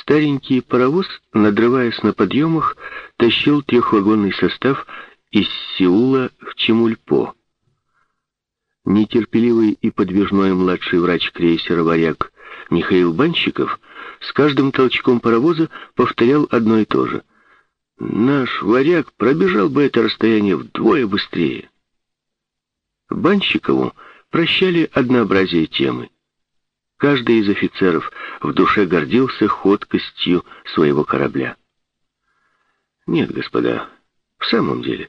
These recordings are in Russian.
Старенький паровоз, надрываясь на подъемах, тащил трехвагонный состав из Сеула в Чемульпо. Нетерпеливый и подвижной младший врач крейсера «Варяг» Михаил Банщиков с каждым толчком паровоза повторял одно и то же. «Наш «Варяг» пробежал бы это расстояние вдвое быстрее». Банщикову прощали однообразие темы. Каждый из офицеров в душе гордился ходкостью своего корабля. Нет, господа, в самом деле,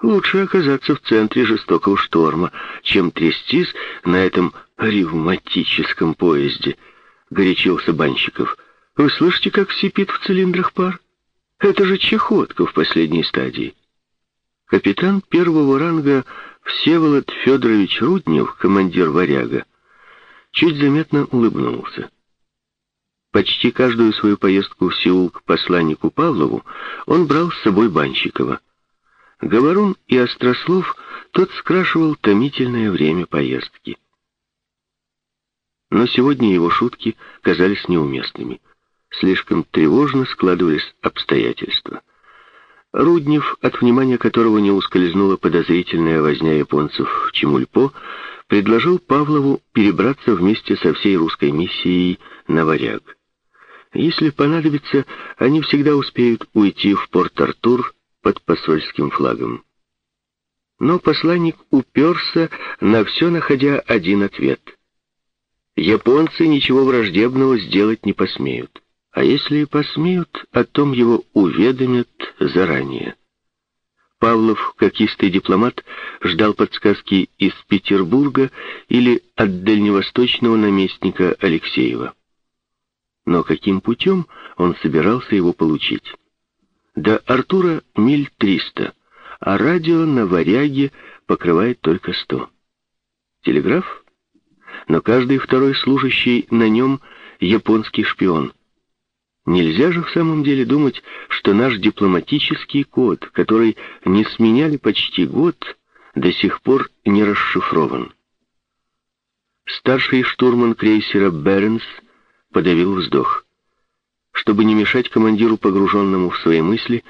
лучше оказаться в центре жестокого шторма, чем трястись на этом ревматическом поезде, горячился Банщиков. Вы слышите, как сипит в цилиндрах пар? Это же чехотка в последней стадии. Капитан первого ранга Всеволод Федорович Руднев, командир «Варяга», чуть заметно улыбнулся. Почти каждую свою поездку в Сеул к посланнику Павлову он брал с собой Банщикова. Говорун и Острослов тот скрашивал томительное время поездки. Но сегодня его шутки казались неуместными. Слишком тревожно складывались обстоятельства. Руднев, от внимания которого не ускользнула подозрительная возня японцев в Чемульпо, предложил Павлову перебраться вместе со всей русской миссией на Варяг. Если понадобится, они всегда успеют уйти в Порт-Артур под посольским флагом. Но посланник уперся, на все находя один ответ. Японцы ничего враждебного сделать не посмеют. А если и посмеют, о том его уведомят заранее. Павлов, как истый дипломат, ждал подсказки из Петербурга или от дальневосточного наместника Алексеева. Но каким путем он собирался его получить? До Артура миль триста, а радио на варяге покрывает только сто. Телеграф? Но каждый второй служащий на нем японский шпион — Нельзя же в самом деле думать, что наш дипломатический код, который не сменяли почти год, до сих пор не расшифрован. Старший штурман крейсера «Бернс» подавил вздох. Чтобы не мешать командиру, погруженному в свои мысли,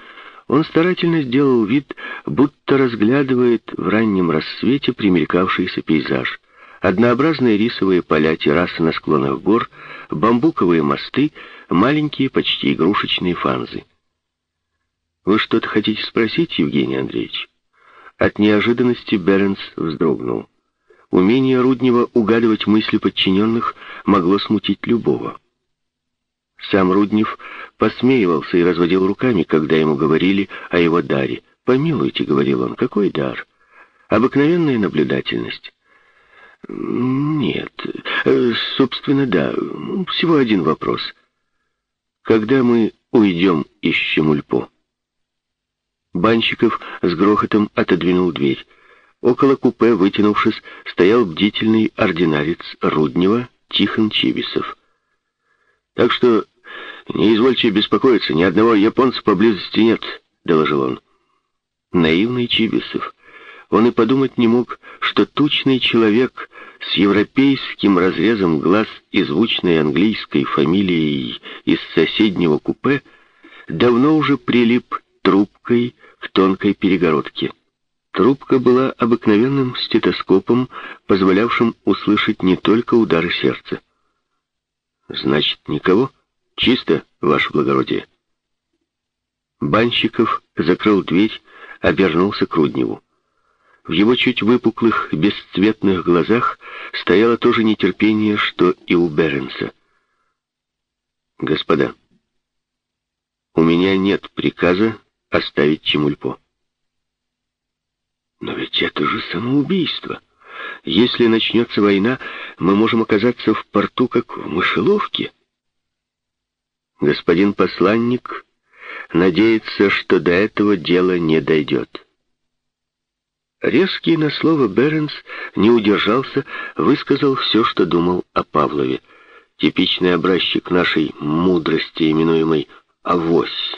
он старательно сделал вид, будто разглядывает в раннем рассвете примелькавшийся пейзаж. Однообразные рисовые поля террасы на склонах гор, бамбуковые мосты — маленькие, почти игрушечные фанзы. «Вы что-то хотите спросить, Евгений Андреевич?» От неожиданности Беренс вздрогнул. Умение Руднева угадывать мысли подчиненных могло смутить любого. Сам Руднев посмеивался и разводил руками, когда ему говорили о его даре. «Помилуйте», — говорил он, — «какой дар? Обыкновенная наблюдательность». «Нет, э, собственно, да. Всего один вопрос когда мы уйдем из Щемульпо. Банщиков с грохотом отодвинул дверь. Около купе, вытянувшись, стоял бдительный ординарец Руднева Тихон Чибисов. «Так что не извольте беспокоиться, ни одного японца поблизости нет», — доложил он. Наивный Чибисов. Он и подумать не мог, что тучный человек с европейским разрезом глаз и звучной английской фамилией из соседнего купе давно уже прилип трубкой к тонкой перегородке. Трубка была обыкновенным стетоскопом, позволявшим услышать не только удары сердца. «Значит, никого? Чисто, ваше благородие?» Банщиков закрыл дверь, обернулся к Рудневу. В его чуть выпуклых, бесцветных глазах стояло то же нетерпение, что и у Беренса. «Господа, у меня нет приказа оставить Чемульпо». «Но ведь это же самоубийство. Если начнется война, мы можем оказаться в порту, как в мышеловке». Господин посланник надеется, что до этого дело не дойдет. Резкий на слово Беренс не удержался, высказал все, что думал о Павлове. Типичный образчик нашей мудрости, именуемой «авось».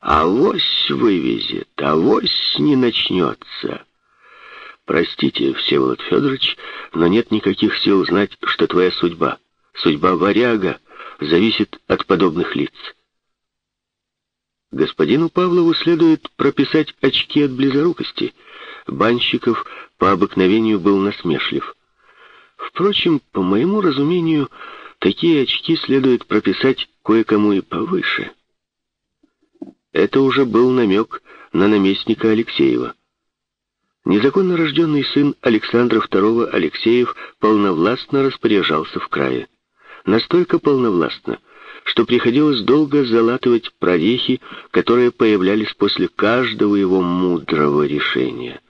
«Авось вывезет, авось не начнется». Простите, Всеволод Федорович, но нет никаких сил знать, что твоя судьба, судьба варяга, зависит от подобных лиц. Господину Павлову следует прописать очки от близорукости. Банщиков по обыкновению был насмешлив. Впрочем, по моему разумению, такие очки следует прописать кое-кому и повыше. Это уже был намек на наместника Алексеева. Незаконно рожденный сын Александра II Алексеев полновластно распоряжался в крае. Настолько полновластно, что приходилось долго залатывать прорехи, которые появлялись после каждого его мудрого решения.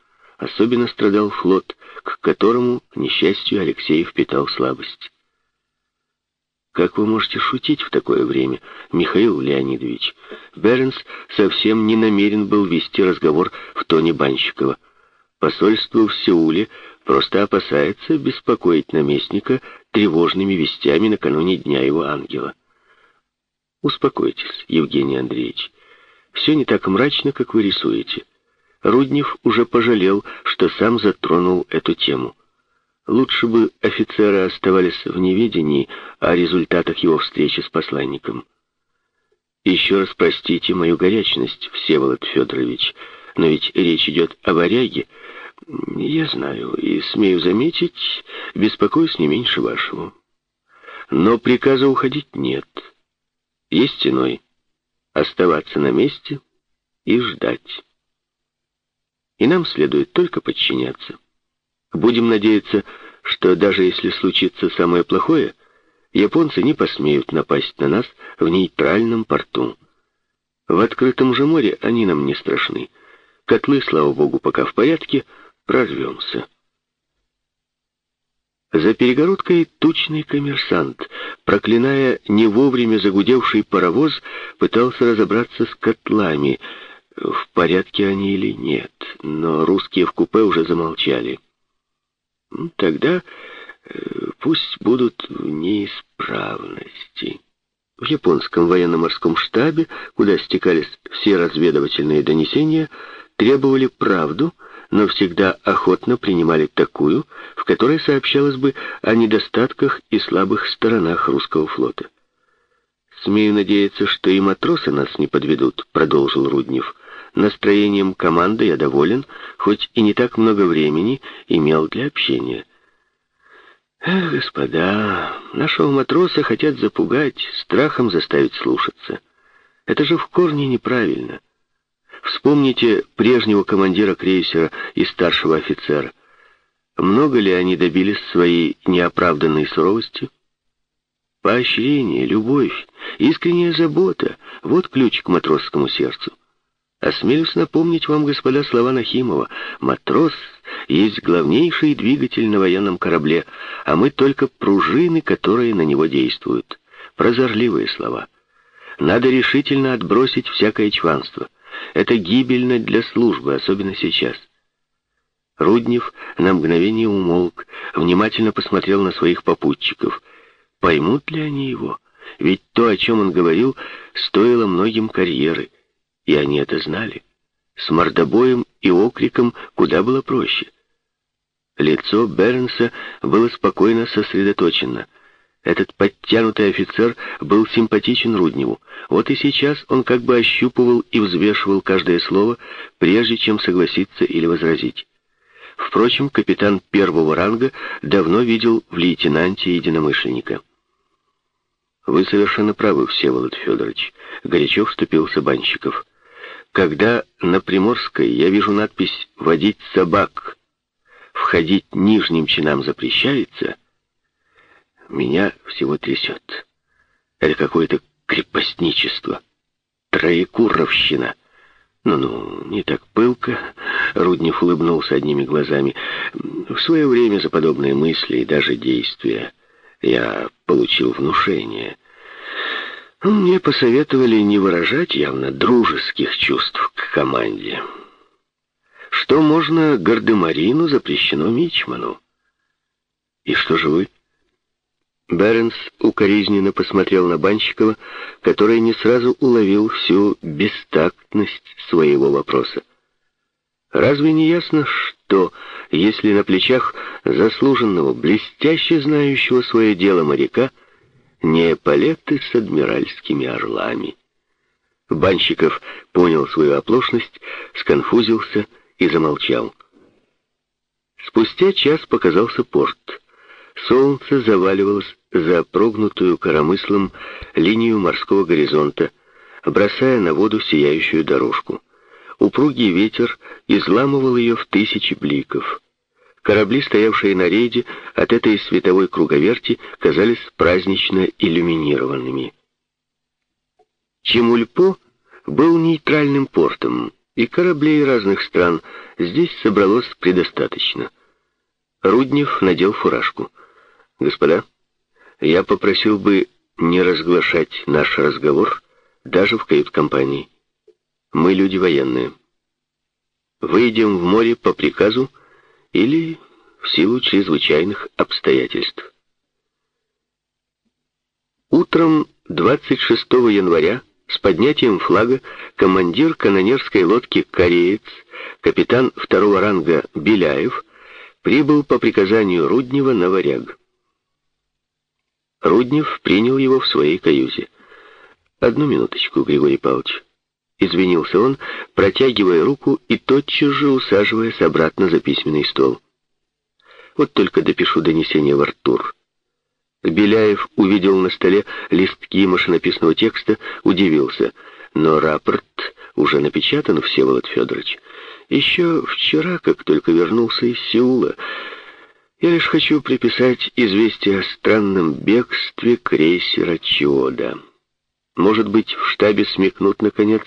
Особенно страдал флот, к которому, к несчастью, Алексеев питал слабость. Как вы можете шутить в такое время, Михаил Леонидович? Бернс совсем не намерен был вести разговор в тоне Банщикова. Посольство в Сеуле просто опасается беспокоить наместника тревожными вестями накануне Дня его ангела. Успокойтесь, Евгений Андреевич. Все не так мрачно, как вы рисуете. Руднев уже пожалел, что сам затронул эту тему. Лучше бы офицеры оставались в неведении о результатах его встречи с посланником. Еще раз простите мою горячность, Всеволод Федорович, но ведь речь идет о варяге, я знаю, и смею заметить, беспокоюсь не меньше вашего. Но приказа уходить нет. Есть иной. Оставаться на месте и ждать. И нам следует только подчиняться. Будем надеяться, что даже если случится самое плохое, японцы не посмеют напасть на нас в нейтральном порту. В открытом же море они нам не страшны. Котлы, слава богу, пока в порядке — прорвемся. За перегородкой тучный коммерсант, проклиная не вовремя загудевший паровоз, пытался разобраться с котлами, в порядке они или нет, но русские в купе уже замолчали. Тогда э, пусть будут неисправности. В японском военно-морском штабе, куда стекались все разведывательные донесения, требовали правду — но всегда охотно принимали такую, в которой сообщалось бы о недостатках и слабых сторонах русского флота. «Смею надеяться, что и матросы нас не подведут», — продолжил Руднев. «Настроением команды я доволен, хоть и не так много времени имел для общения». «Эх, господа, нашего матроса хотят запугать, страхом заставить слушаться. Это же в корне неправильно». Вспомните прежнего командира крейсера и старшего офицера. Много ли они добились своей неоправданной суровости? Поощрение, любовь, искренняя забота — вот ключ к матросскому сердцу. Осмелюсь напомнить вам, господа, слова Нахимова. Матрос есть главнейший двигатель на военном корабле, а мы только пружины, которые на него действуют. Прозорливые слова. Надо решительно отбросить всякое чванство. Это гибельно для службы, особенно сейчас. Руднев на мгновение умолк, внимательно посмотрел на своих попутчиков. Поймут ли они его? Ведь то, о чем он говорил, стоило многим карьеры, и они это знали. С мордобоем и окриком куда было проще. Лицо Бернса было спокойно сосредоточено — этот подтянутый офицер был симпатичен Рудневу. Вот и сейчас он как бы ощупывал и взвешивал каждое слово, прежде чем согласиться или возразить. Впрочем, капитан первого ранга давно видел в лейтенанте единомышленника. «Вы совершенно правы, Всеволод Федорович», — горячо вступился Банщиков. «Когда на Приморской я вижу надпись «Водить собак», «Входить нижним чинам запрещается», меня всего трясет. Это какое-то крепостничество, троекуровщина. Ну-ну, не так пылко. Руднев улыбнулся одними глазами. В свое время за подобные мысли и даже действия я получил внушение. Мне посоветовали не выражать явно дружеских чувств к команде. Что можно Гардемарину, запрещено Мичману. И что же вы? Беренс укоризненно посмотрел на Банщикова, который не сразу уловил всю бестактность своего вопроса. Разве не ясно, что, если на плечах заслуженного, блестяще знающего свое дело моряка, не эполеты с адмиральскими орлами. Банщиков понял свою оплошность, сконфузился и замолчал. Спустя час показался порт. Солнце заваливалось за прогнутую коромыслом линию морского горизонта, бросая на воду сияющую дорожку. Упругий ветер изламывал ее в тысячи бликов. Корабли, стоявшие на рейде, от этой световой круговерти казались празднично иллюминированными. Чемульпо был нейтральным портом, и кораблей разных стран здесь собралось предостаточно. Руднев надел фуражку. «Господа, я попросил бы не разглашать наш разговор даже в кают-компании. Мы люди военные. Выйдем в море по приказу или в силу чрезвычайных обстоятельств. Утром 26 января с поднятием флага командир канонерской лодки «Кореец», капитан второго ранга Беляев, прибыл по приказанию Руднева на варяг. Руднев принял его в своей каюте. «Одну минуточку, Григорий Павлович». Извинился он, протягивая руку и тотчас же усаживаясь обратно за письменный стол. Вот только допишу донесение в Артур. Беляев увидел на столе листки машинописного текста, удивился. Но рапорт уже напечатан, Всеволод Федорович. Еще вчера, как только вернулся из Сеула, я лишь хочу приписать известие о странном бегстве крейсера Чиода. Может быть, в штабе смекнут, наконец,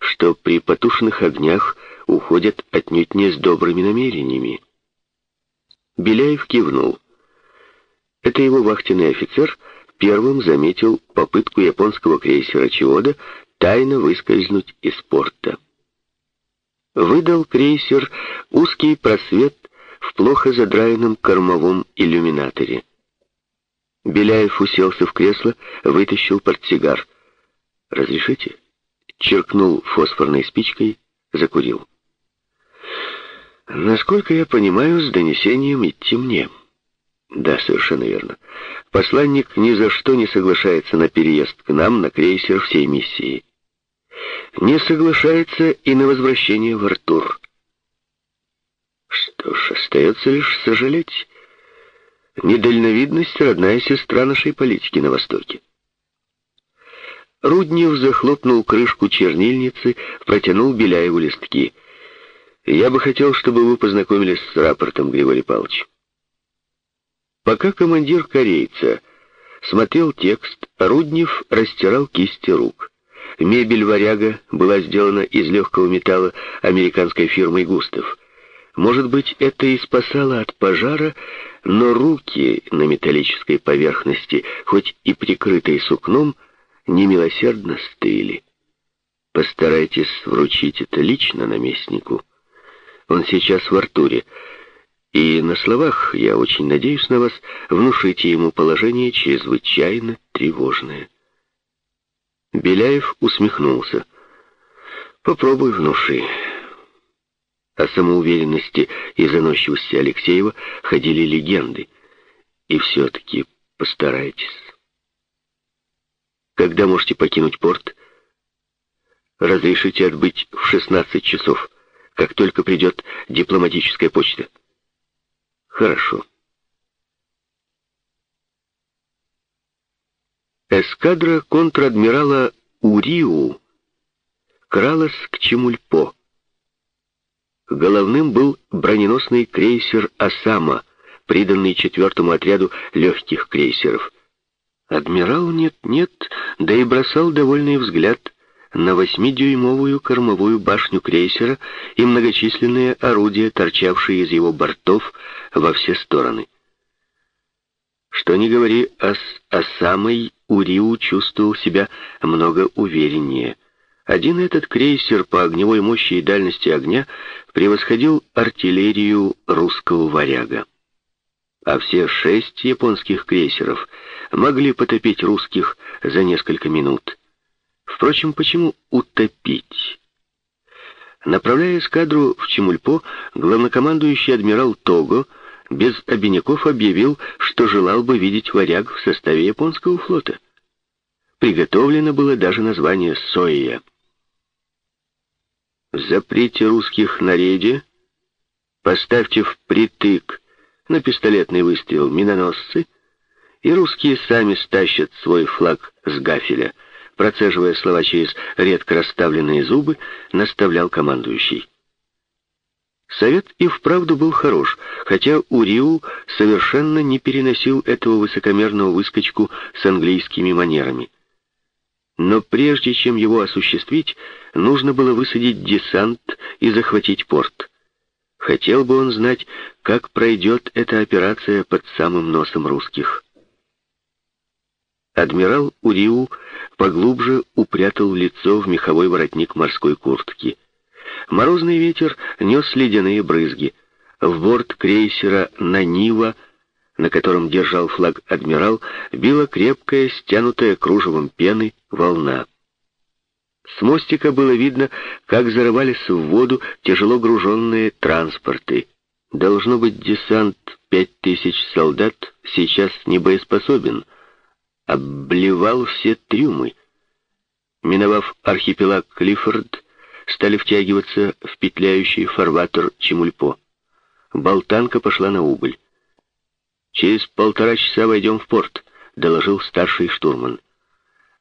что при потушенных огнях уходят отнюдь не с добрыми намерениями. Беляев кивнул. Это его вахтенный офицер первым заметил попытку японского крейсера Чиода тайно выскользнуть из порта. Выдал крейсер узкий просвет в плохо задраенном кормовом иллюминаторе. Беляев уселся в кресло, вытащил портсигар. «Разрешите?» Черкнул фосфорной спичкой, закурил. Насколько я понимаю, с донесением идти мне. Да, совершенно верно. Посланник ни за что не соглашается на переезд к нам на крейсер всей миссии. Не соглашается и на возвращение в Артур. Что ж, остается лишь сожалеть. Недальновидность — родная сестра нашей политики на Востоке. Руднев захлопнул крышку чернильницы, протянул Беляеву листки. «Я бы хотел, чтобы вы познакомились с рапортом, Григорий Павлович». Пока командир корейца смотрел текст, Руднев растирал кисти рук. Мебель варяга была сделана из легкого металла американской фирмой «Густав». Может быть, это и спасало от пожара, но руки на металлической поверхности, хоть и прикрытые сукном, — немилосердно стыли. Постарайтесь вручить это лично наместнику. Он сейчас в Артуре. И на словах, я очень надеюсь на вас, внушите ему положение чрезвычайно тревожное. Беляев усмехнулся. Попробуй внуши. О самоуверенности и заносчивости Алексеева ходили легенды. И все-таки постарайтесь. Когда можете покинуть порт? Разрешите отбыть в 16 часов, как только придет дипломатическая почта. Хорошо. Эскадра контр-адмирала Уриу кралась к Чемульпо. Головным был броненосный крейсер «Осама», приданный четвертому отряду легких крейсеров. Адмирал нет-нет, да и бросал довольный взгляд на восьмидюймовую кормовую башню крейсера и многочисленные орудия, торчавшие из его бортов во все стороны. Что ни говори, а, а самый Уриу чувствовал себя много увереннее. Один этот крейсер по огневой мощи и дальности огня превосходил артиллерию русского варяга а все шесть японских крейсеров могли потопить русских за несколько минут. Впрочем, почему утопить? Направляя эскадру в Чемульпо, главнокомандующий адмирал Того без обиняков объявил, что желал бы видеть варяг в составе японского флота. Приготовлено было даже название «Соя». Заприте русских на рейде, поставьте впритык на пистолетный выстрел миноносцы, и русские сами стащат свой флаг с гафеля, процеживая слова через редко расставленные зубы, наставлял командующий. Совет и вправду был хорош, хотя Уриу совершенно не переносил этого высокомерного выскочку с английскими манерами. Но прежде чем его осуществить, нужно было высадить десант и захватить порт. Хотел бы он знать, как пройдет эта операция под самым носом русских. Адмирал Уриу поглубже упрятал лицо в меховой воротник морской куртки. Морозный ветер нес ледяные брызги. В борт крейсера «Нанива», на котором держал флаг адмирал, била крепкая, стянутая кружевом пены, волна. С мостика было видно, как зарывались в воду тяжело груженные транспорты. Должно быть, десант пять тысяч солдат сейчас не боеспособен. Обливал все трюмы. Миновав архипелаг Клиффорд, стали втягиваться в петляющий фарватер Чемульпо. Болтанка пошла на убыль. «Через полтора часа войдем в порт», — доложил старший штурман.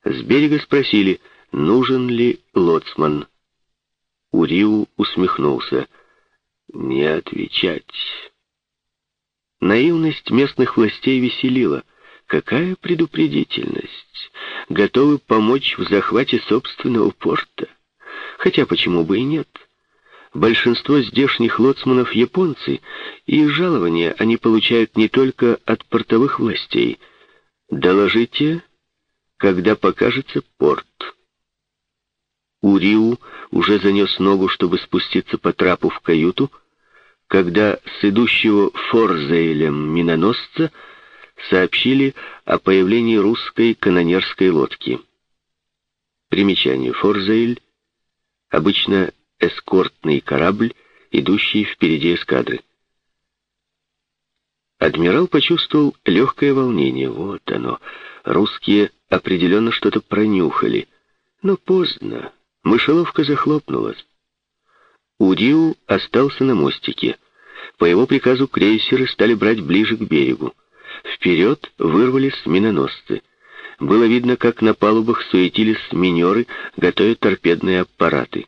С берега спросили, нужен ли лоцман. Уриу усмехнулся. «Не отвечать». Наивность местных властей веселила. Какая предупредительность! Готовы помочь в захвате собственного порта. Хотя почему бы и нет? Большинство здешних лоцманов японцы, и жалования они получают не только от портовых властей. Доложите, когда покажется порт. Уриу уже занес ногу, чтобы спуститься по трапу в каюту, когда с идущего форзейлем миноносца сообщили о появлении русской канонерской лодки. Примечание. Форзейль — обычно эскортный корабль, идущий впереди эскадры. Адмирал почувствовал легкое волнение. Вот оно. Русские определенно что-то пронюхали. Но поздно. Мышеловка захлопнулась. Удиу остался на мостике. По его приказу крейсеры стали брать ближе к берегу. Вперед вырвались миноносцы. Было видно, как на палубах суетились минеры, готовя торпедные аппараты.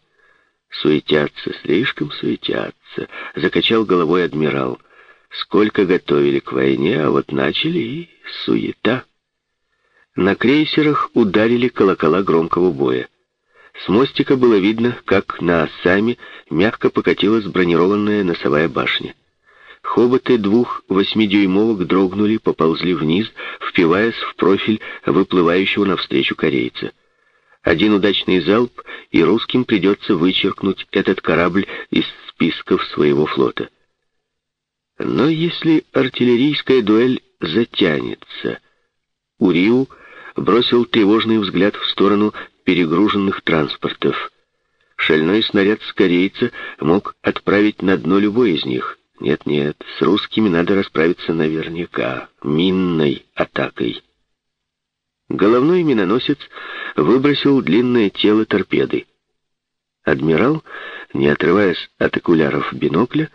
«Суетятся, слишком суетятся», — закачал головой адмирал. «Сколько готовили к войне, а вот начали и суета». На крейсерах ударили колокола громкого боя. С мостика было видно, как на осами мягко покатилась бронированная носовая башня. Хоботы двух восьмидюймовок дрогнули, поползли вниз, впиваясь в профиль выплывающего навстречу корейца. Один удачный залп, и русским придется вычеркнуть этот корабль из списков своего флота. Но если артиллерийская дуэль затянется, Уриу бросил тревожный взгляд в сторону перегруженных транспортов. Шальной снаряд с корейца мог отправить на дно любой из них. Нет-нет, с русскими надо расправиться наверняка, минной атакой. Головной миноносец выбросил длинное тело торпеды. Адмирал, не отрываясь от окуляров бинокля,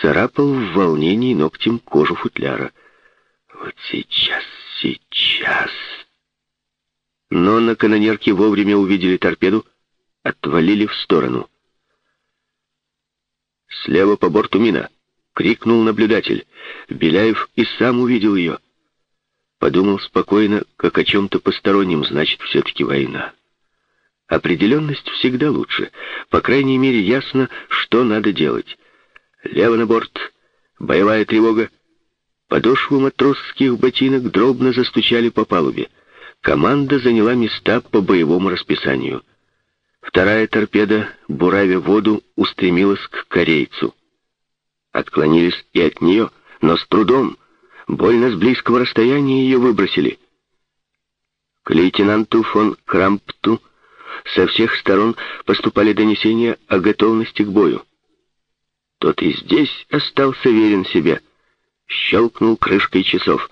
царапал в волнении ногтем кожу футляра. «Вот сейчас, сейчас!» Но на канонерке вовремя увидели торпеду, отвалили в сторону. «Слева по борту мина!» — крикнул наблюдатель. Беляев и сам увидел ее. Подумал спокойно, как о чем-то постороннем, значит, все-таки война. Определенность всегда лучше. По крайней мере, ясно, что надо делать. Лево на борт. Боевая тревога. Подошвы матросских ботинок дробно застучали по палубе. Команда заняла места по боевому расписанию. Вторая торпеда, буравя воду, устремилась к корейцу отклонились и от нее, но с трудом. Больно с близкого расстояния ее выбросили. К лейтенанту фон Крампту со всех сторон поступали донесения о готовности к бою. Тот и здесь остался верен себе. щелкнул крышкой часов.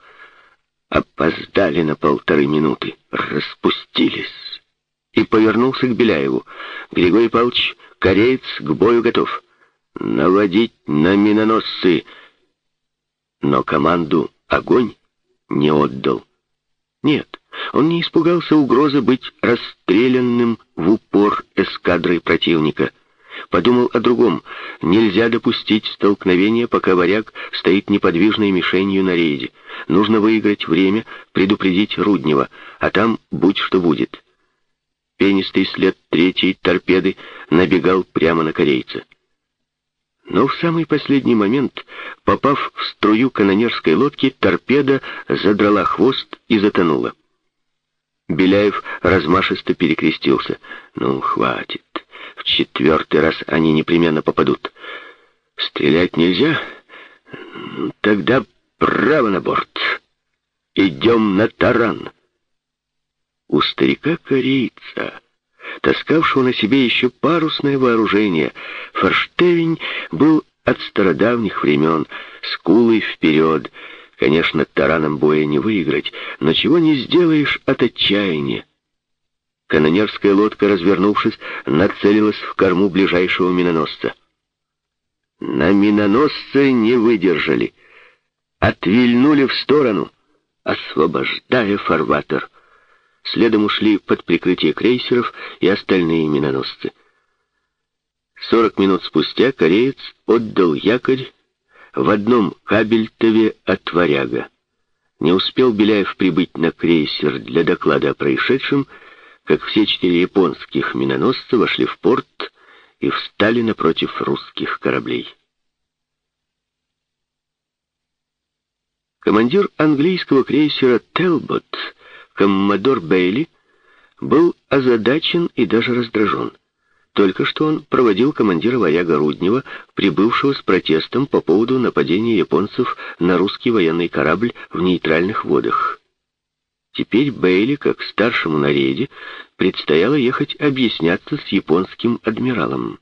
Опоздали на полторы минуты, распустились. И повернулся к Беляеву. Григорий Павлович, кореец, к бою готов. Наводить на миноносцы. Но команду «Огонь» не отдал. Нет, он не испугался угрозы быть расстрелянным в упор эскадрой противника. Подумал о другом. Нельзя допустить столкновения, пока варяг стоит неподвижной мишенью на рейде. Нужно выиграть время, предупредить Руднева, а там будь что будет. Пенистый след третьей торпеды набегал прямо на корейца. Но в самый последний момент, попав в струю канонерской лодки, торпеда задрала хвост и затонула. Беляев размашисто перекрестился. «Ну, хватит. В четвертый раз они непременно попадут. Стрелять нельзя? Тогда право на борт. Идем на таран». У старика-корейца таскавшего на себе еще парусное вооружение. Форштевень был от стародавних времен, скулой вперед. Конечно, тараном боя не выиграть, но чего не сделаешь от отчаяния. Канонерская лодка, развернувшись, нацелилась в корму ближайшего миноносца. На миноносце не выдержали. Отвильнули в сторону, освобождая фарватер. Следом ушли под прикрытие крейсеров и остальные миноносцы. Сорок минут спустя кореец отдал якорь в одном кабельтове от варяга. Не успел Беляев прибыть на крейсер для доклада о происшедшем, как все четыре японских миноносца вошли в порт и встали напротив русских кораблей. Командир английского крейсера «Телбот» Коммодор Бейли был озадачен и даже раздражен. Только что он проводил командира варяга Руднева, прибывшего с протестом по поводу нападения японцев на русский военный корабль в нейтральных водах. Теперь Бейли, как старшему на рейде, предстояло ехать объясняться с японским адмиралом.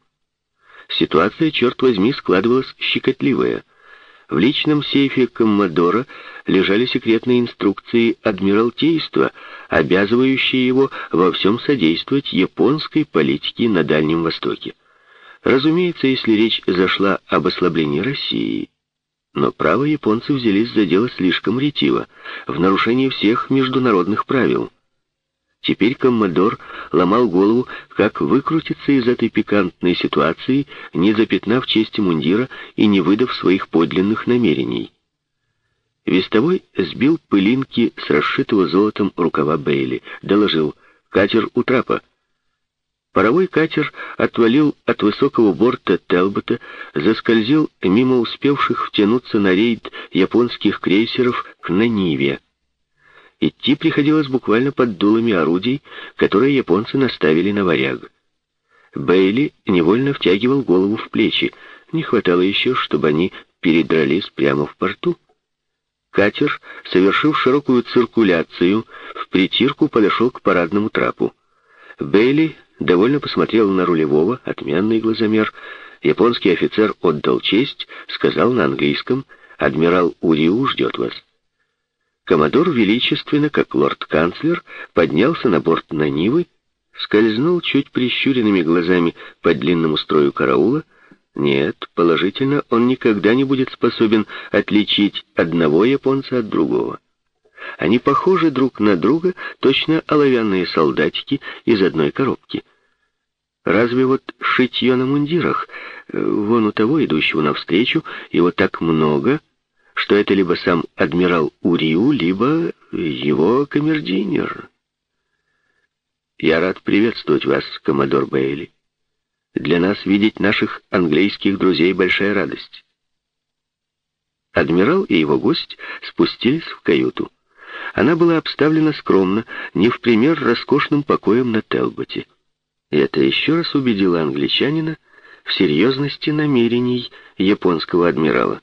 Ситуация, черт возьми, складывалась щекотливая — в личном сейфе Коммодора лежали секретные инструкции Адмиралтейства, обязывающие его во всем содействовать японской политике на Дальнем Востоке. Разумеется, если речь зашла об ослаблении России. Но право японцы взялись за дело слишком ретиво, в нарушении всех международных правил. Теперь коммодор ломал голову, как выкрутиться из этой пикантной ситуации, не запятнав чести мундира и не выдав своих подлинных намерений. Вестовой сбил пылинки с расшитого золотом рукава Бейли, доложил «Катер у трапа». Паровой катер отвалил от высокого борта Телбота, заскользил мимо успевших втянуться на рейд японских крейсеров к Наниве. Идти приходилось буквально под дулами орудий, которые японцы наставили на варяг. Бейли невольно втягивал голову в плечи. Не хватало еще, чтобы они передрались прямо в порту. Катер, совершив широкую циркуляцию, в притирку подошел к парадному трапу. Бейли довольно посмотрел на рулевого, отменный глазомер. Японский офицер отдал честь, сказал на английском, «Адмирал Уриу ждет вас». Коммодор величественно, как лорд-канцлер, поднялся на борт Нанивы, скользнул чуть прищуренными глазами по длинному строю караула. Нет, положительно, он никогда не будет способен отличить одного японца от другого. Они похожи друг на друга, точно оловянные солдатики из одной коробки. Разве вот шитье на мундирах, э, вон у того, идущего навстречу, его так много — что это либо сам адмирал Уриу, либо его камердинер. Я рад приветствовать вас, коммодор Бейли. Для нас видеть наших английских друзей большая радость. Адмирал и его гость спустились в каюту. Она была обставлена скромно, не в пример роскошным покоем на Телботе. И это еще раз убедило англичанина в серьезности намерений японского адмирала.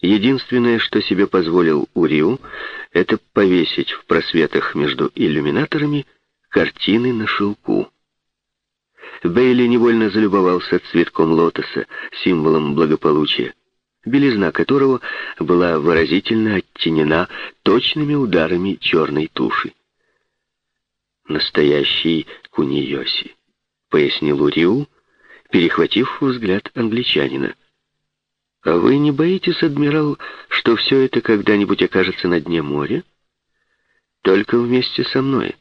Единственное, что себе позволил Уриу, это повесить в просветах между иллюминаторами картины на шелку. Бейли невольно залюбовался цветком лотоса, символом благополучия. Белизна которого была выразительно оттенена точными ударами черной туши. «Настоящий куниоси», — пояснил Уриу, перехватив взгляд англичанина. «А вы не боитесь, адмирал, что все это когда-нибудь окажется на дне моря? Только вместе со мной».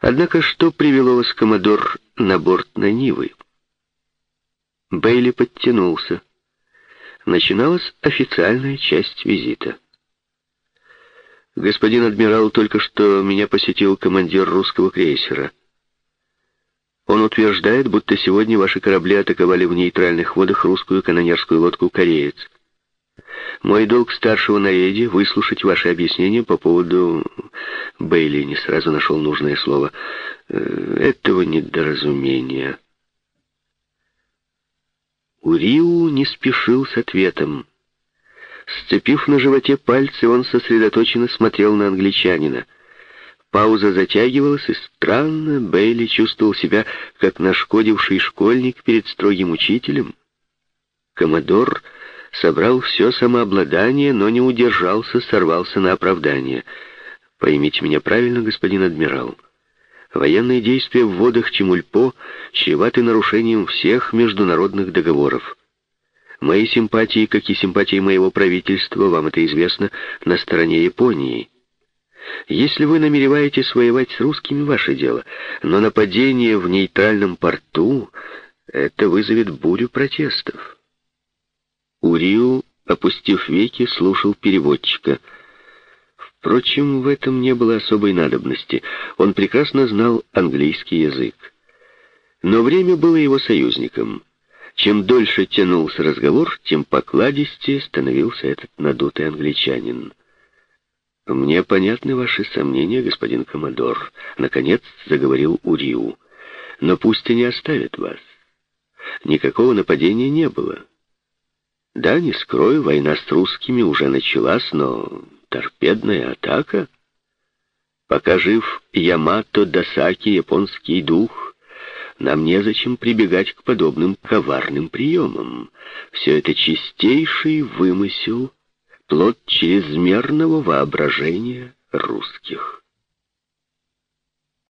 Однако что привело вас, Комодор, на борт на Нивы? Бейли подтянулся. Начиналась официальная часть визита. «Господин адмирал, только что меня посетил командир русского крейсера. Он утверждает, будто сегодня ваши корабли атаковали в нейтральных водах русскую канонерскую лодку «Кореец». Мой долг старшего на рейде — выслушать ваши объяснения по поводу... Бейли не сразу нашел нужное слово. Э, этого недоразумения. Уриу не спешил с ответом. Сцепив на животе пальцы, он сосредоточенно смотрел на англичанина. Пауза затягивалась, и странно Бейли чувствовал себя, как нашкодивший школьник перед строгим учителем. Коммодор собрал все самообладание, но не удержался, сорвался на оправдание. Поймите меня правильно, господин адмирал. Военные действия в водах Чемульпо чреваты нарушением всех международных договоров. Мои симпатии, как и симпатии моего правительства, вам это известно, на стороне Японии. Если вы намереваетесь воевать с русскими, ваше дело, но нападение в нейтральном порту — это вызовет бурю протестов. Уриу, опустив веки, слушал переводчика. Впрочем, в этом не было особой надобности. Он прекрасно знал английский язык. Но время было его союзником. Чем дольше тянулся разговор, тем покладистее становился этот надутый англичанин. «Мне понятны ваши сомнения, господин Коммодор», — наконец заговорил Уриу. «Но пусть они оставят вас. Никакого нападения не было. Да, не скрою, война с русскими уже началась, но торпедная атака... Пока жив Ямато Дасаки, японский дух, нам незачем прибегать к подобным коварным приемам. Все это чистейший вымысел, плод чрезмерного воображения русских.